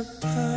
Sa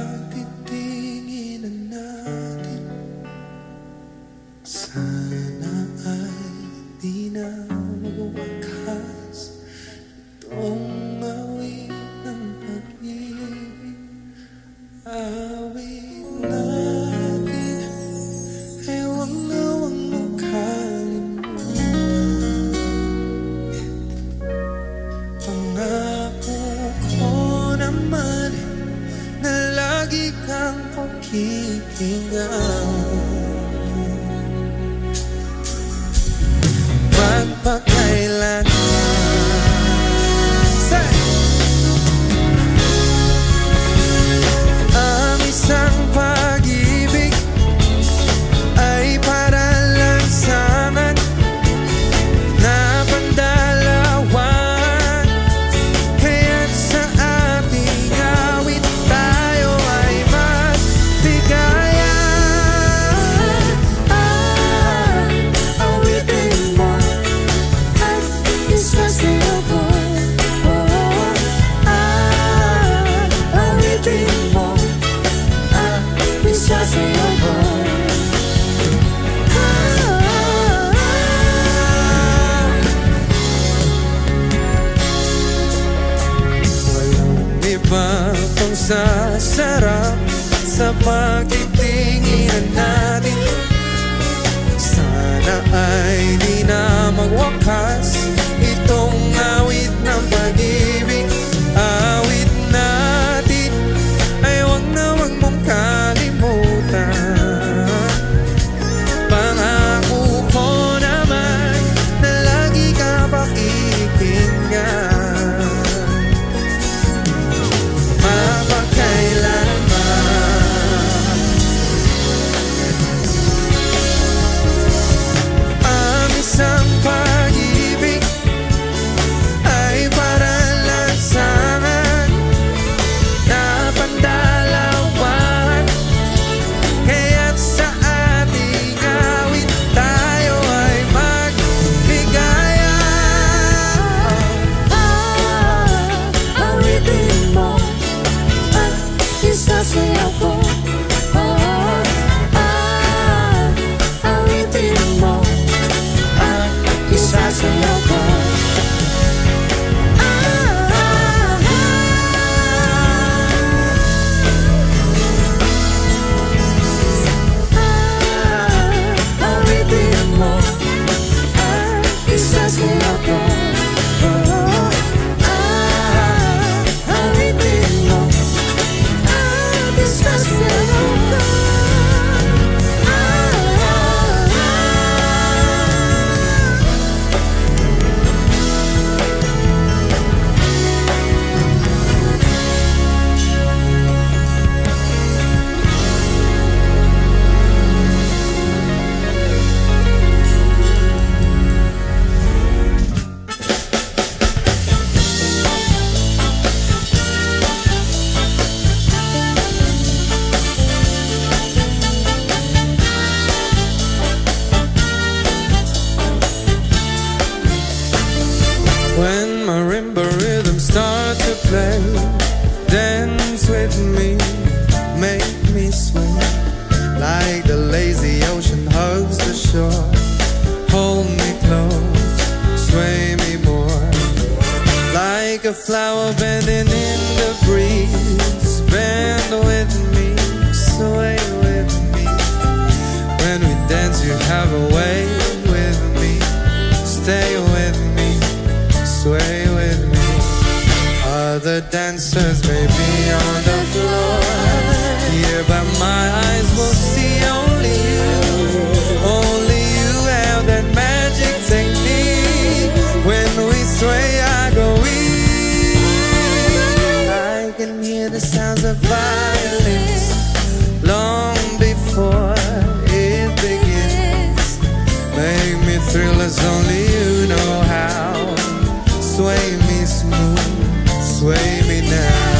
me smooth, sway me now.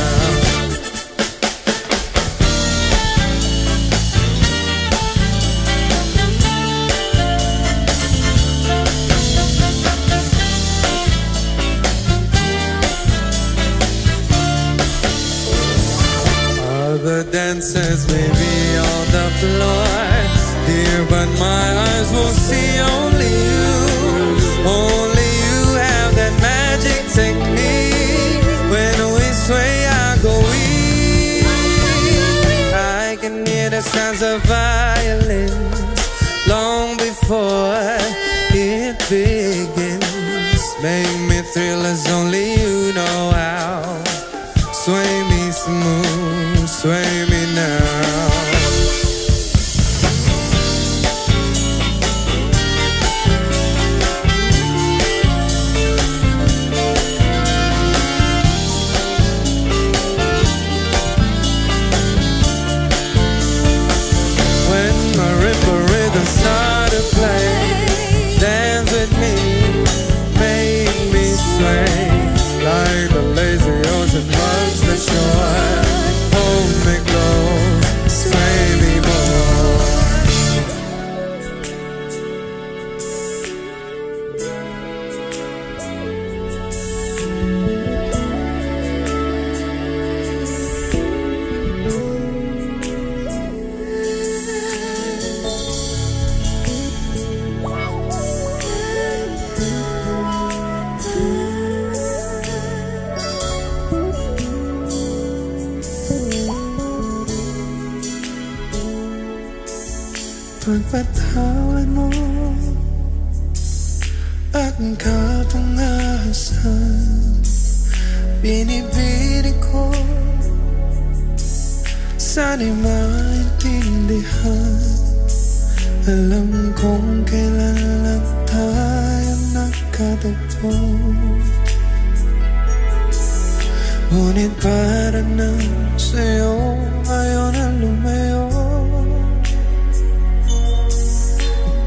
dances, baby.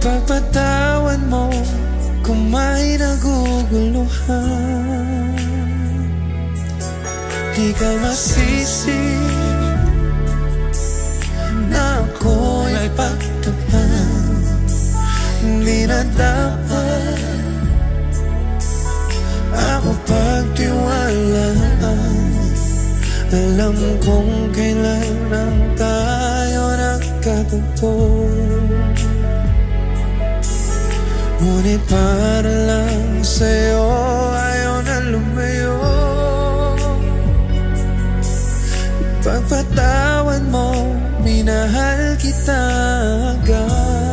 Pagpatawan mo kung may naguguluhan. Di ka masisi na ako'y may pagtapan Hindi na dapat ako pagtiwalaan. Alam kong kailan lang tayo nagkatagpo Ngunit para lang sa'yo Ayaw na lumayo. Pagpatawan mo Minahal kita agad.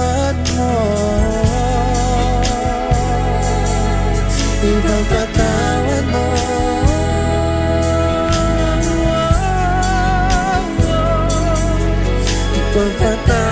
mất more Engkau katakan more Engkau katakan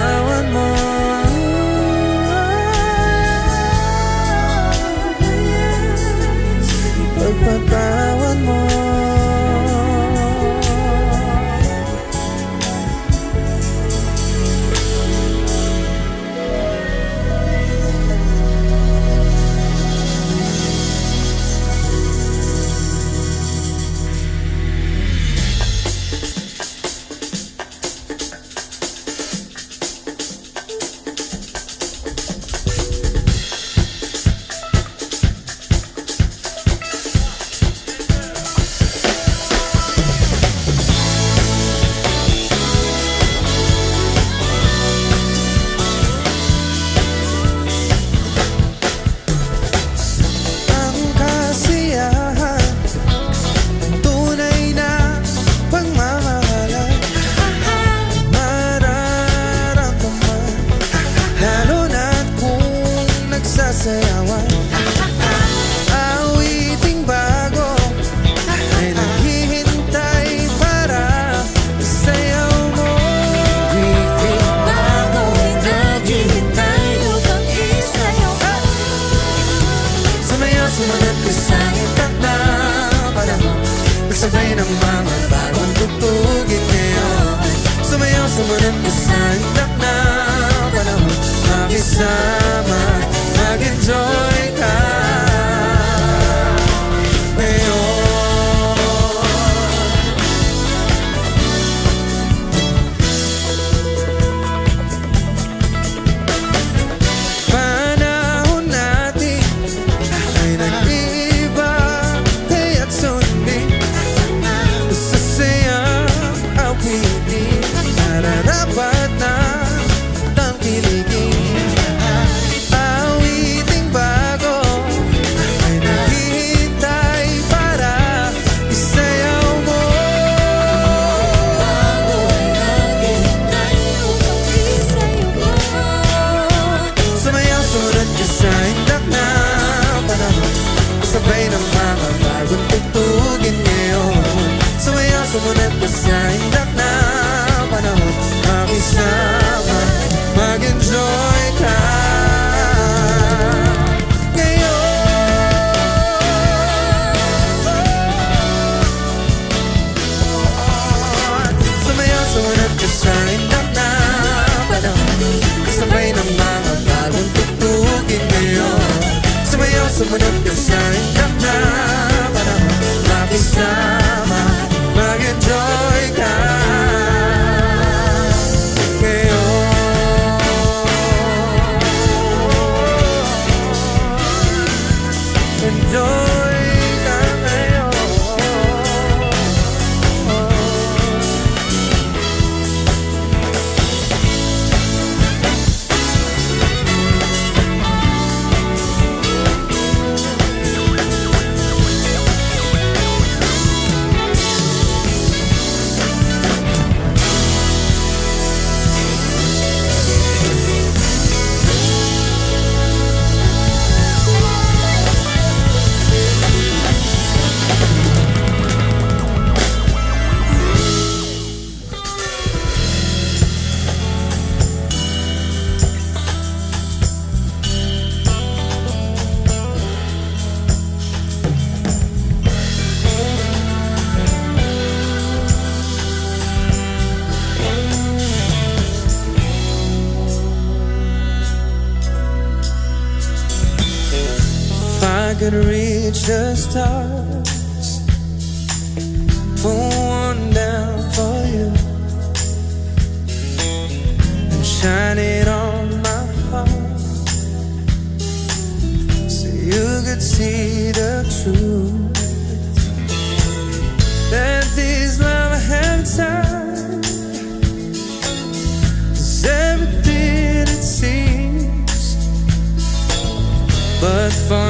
but fun.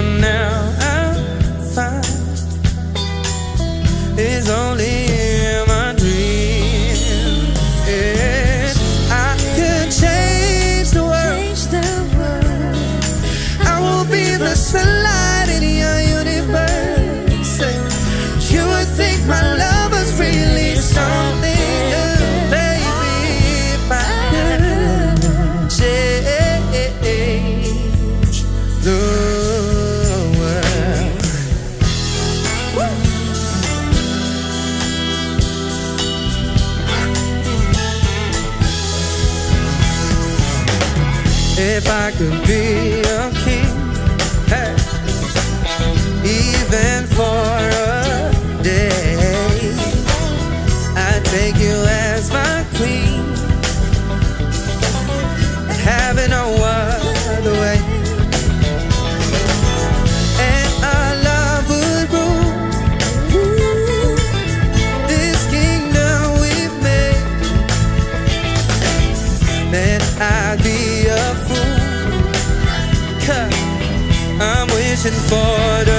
to be a king. Even for a day, I take you as my queen. Other way. And our love would rule, this kingdom we've made. Then I'd be a fool. passion for the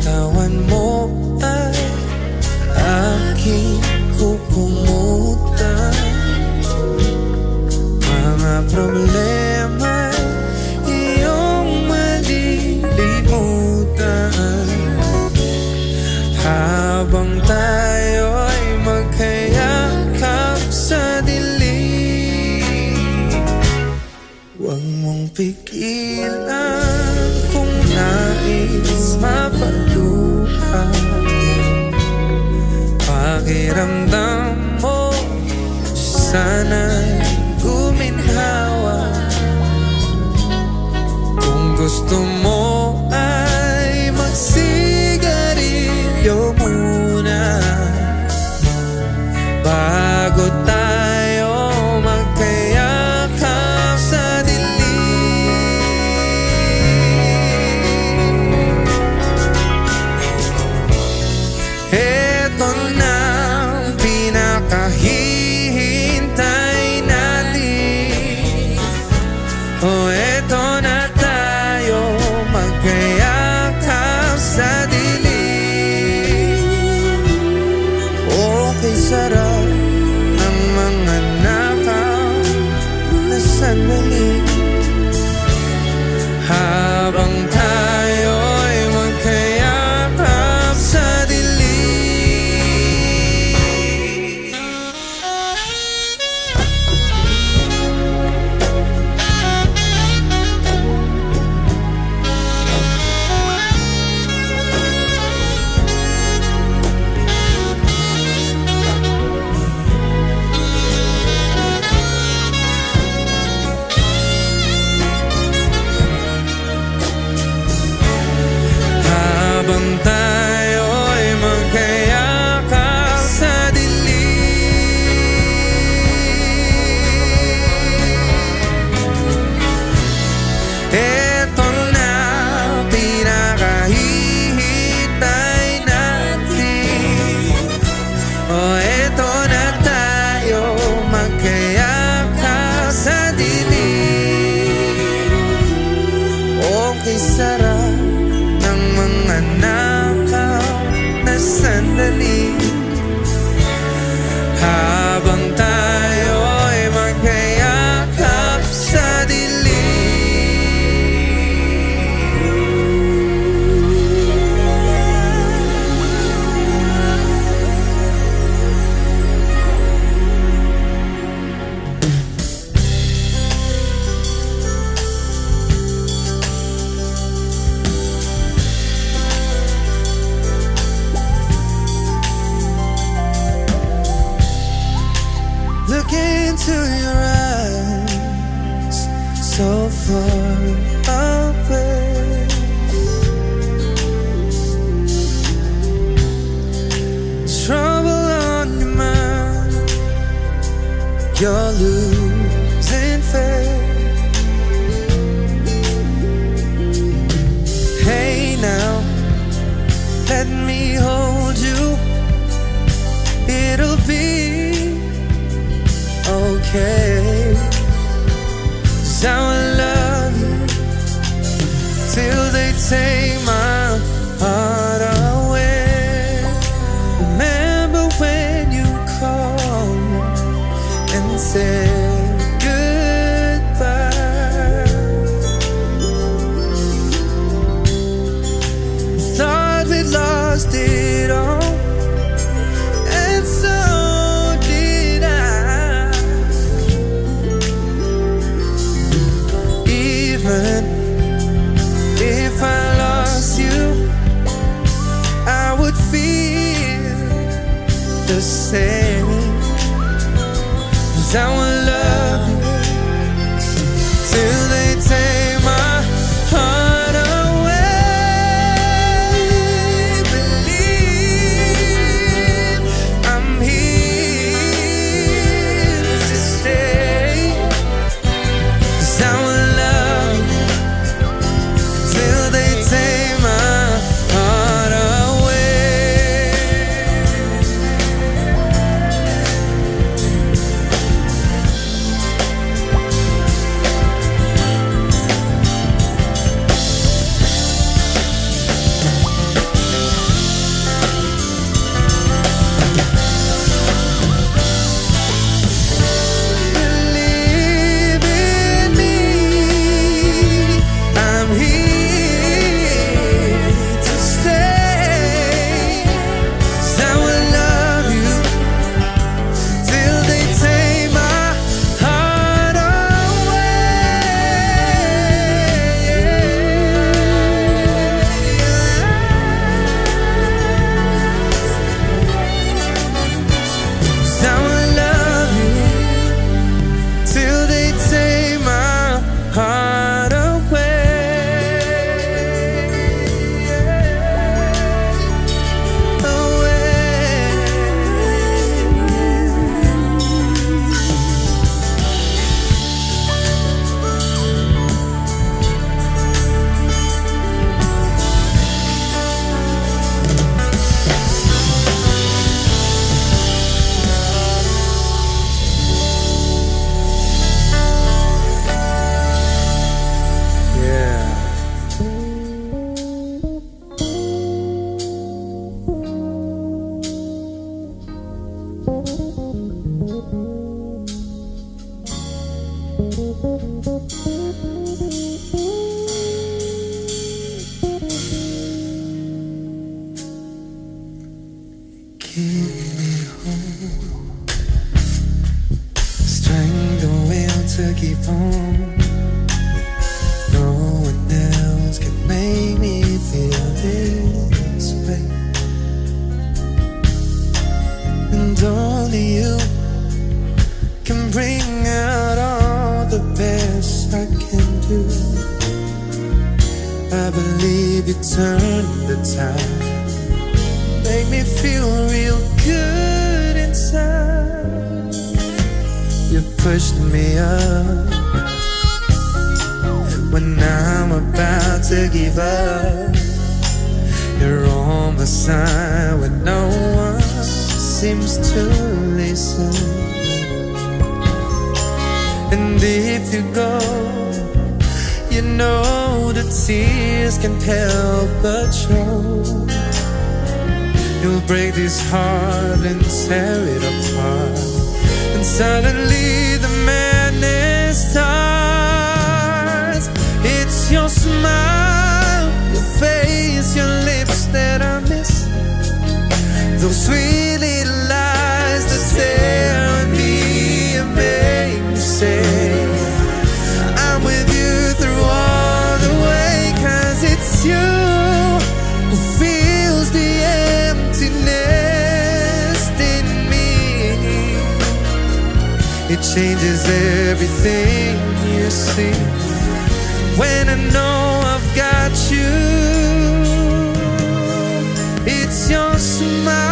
katawan mo ay aking kukumot Cause I will love you till they take my when I'm about to give up. You're on my side when no one seems to listen. And if you go, you know the tears can't help but show. You'll break this heart and tear it apart. And suddenly the man. Your smile, your face, your lips that I miss. Those sweet little lies that stare at me and make me say, I'm with you through all the way, cause it's you who fills the emptiness in me. It changes everything you see when I know I've got you. It's your smile.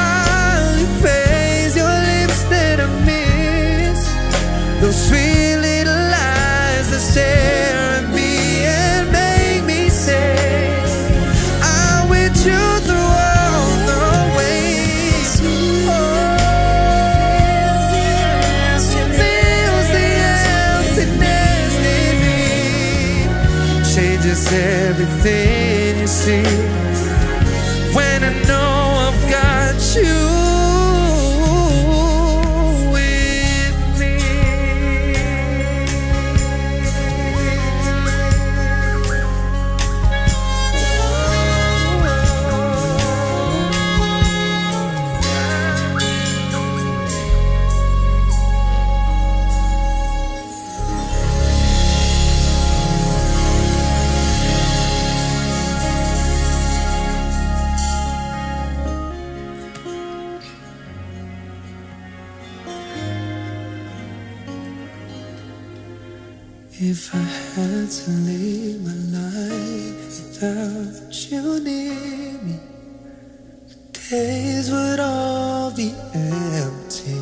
days would all be empty.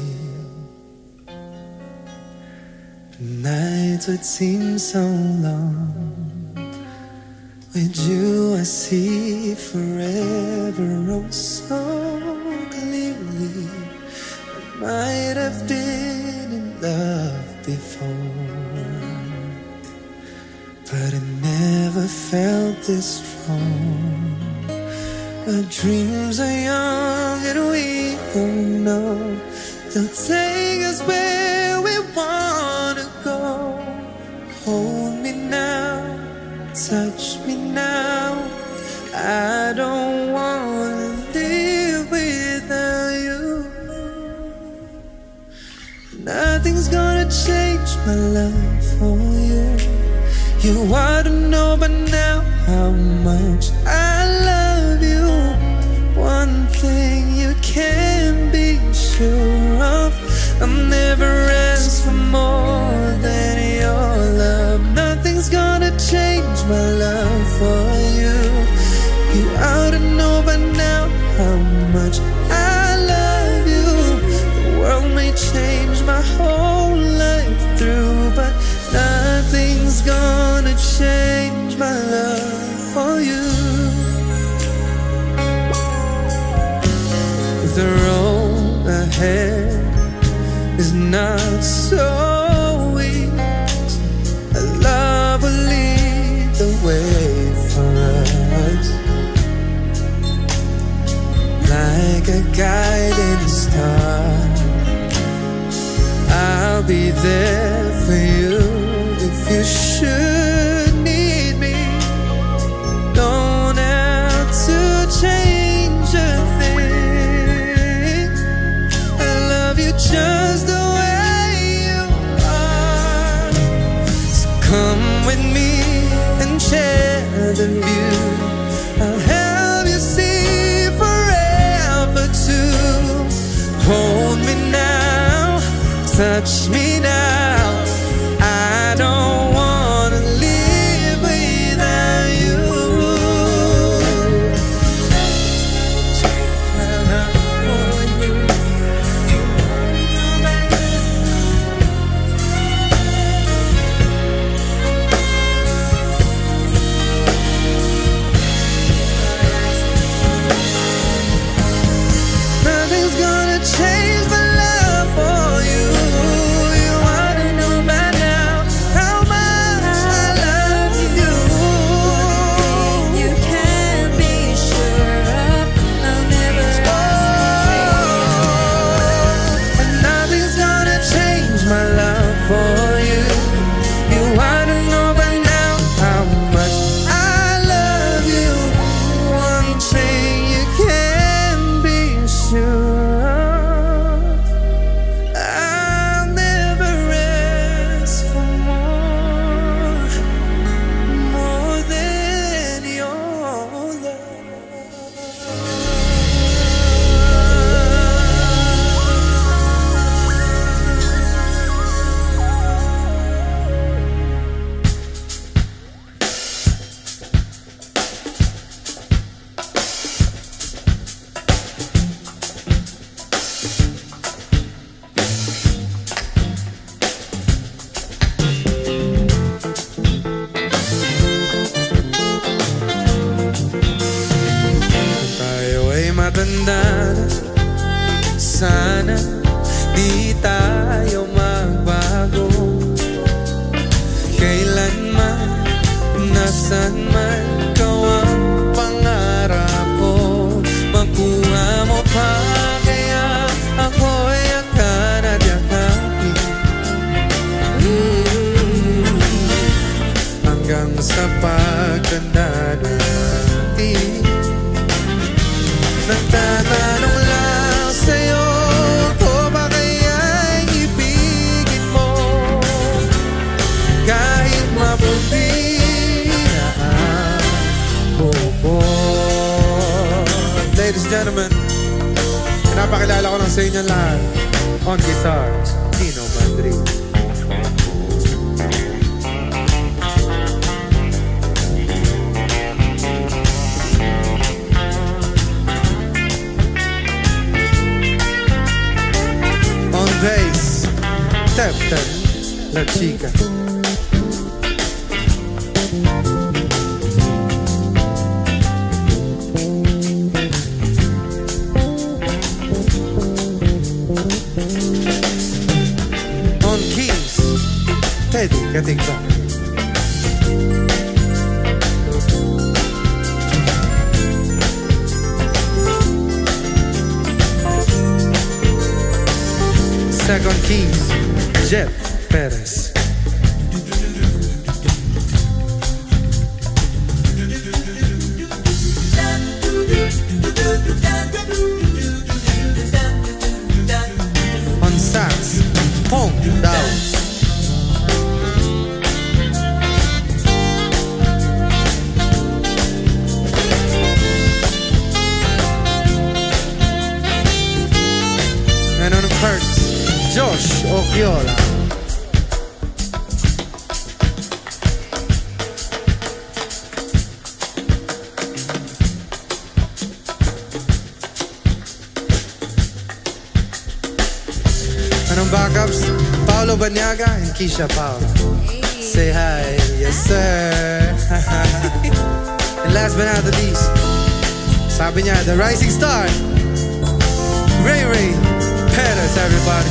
Nights would seem so long. With you, I see forever oh so clearly. I might have been in love before, but I never felt this strong. Our dreams are young and we don't know. They'll take us where we wanna go. Hold me now, touch me now. I don't wanna live without you. Nothing's gonna change my love for you. You ought to know by now how much. can be sure of. I'll never ask for more than your love. Nothing's gonna change my love for you. You ought to know by now how much there for you if you should need me. To change a thing. I love you just the way you are. So come with me and share the view. I'll help you see forever too. Hold me now, touch me now. Pinapakilala ko lang sa inyo lahat On guitars, Tino Madrid On bass, Tepten, la chica. Edu, que tem que. Second Keys Jeff Perez. And on backups, Paolo Banyaga and Keisha Paula. Say hi, yes sir. and last but not the least, sabi niya, the rising star, Ray Ray Perez, everybody.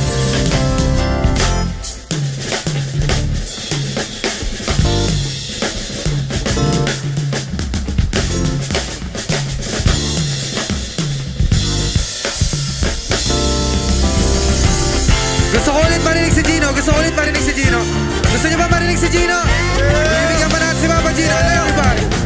Barbarix Gino. Gusto nyo ba Barbarix Gino? Bibigyan pa natin si Papa Gino. Ano yung pare?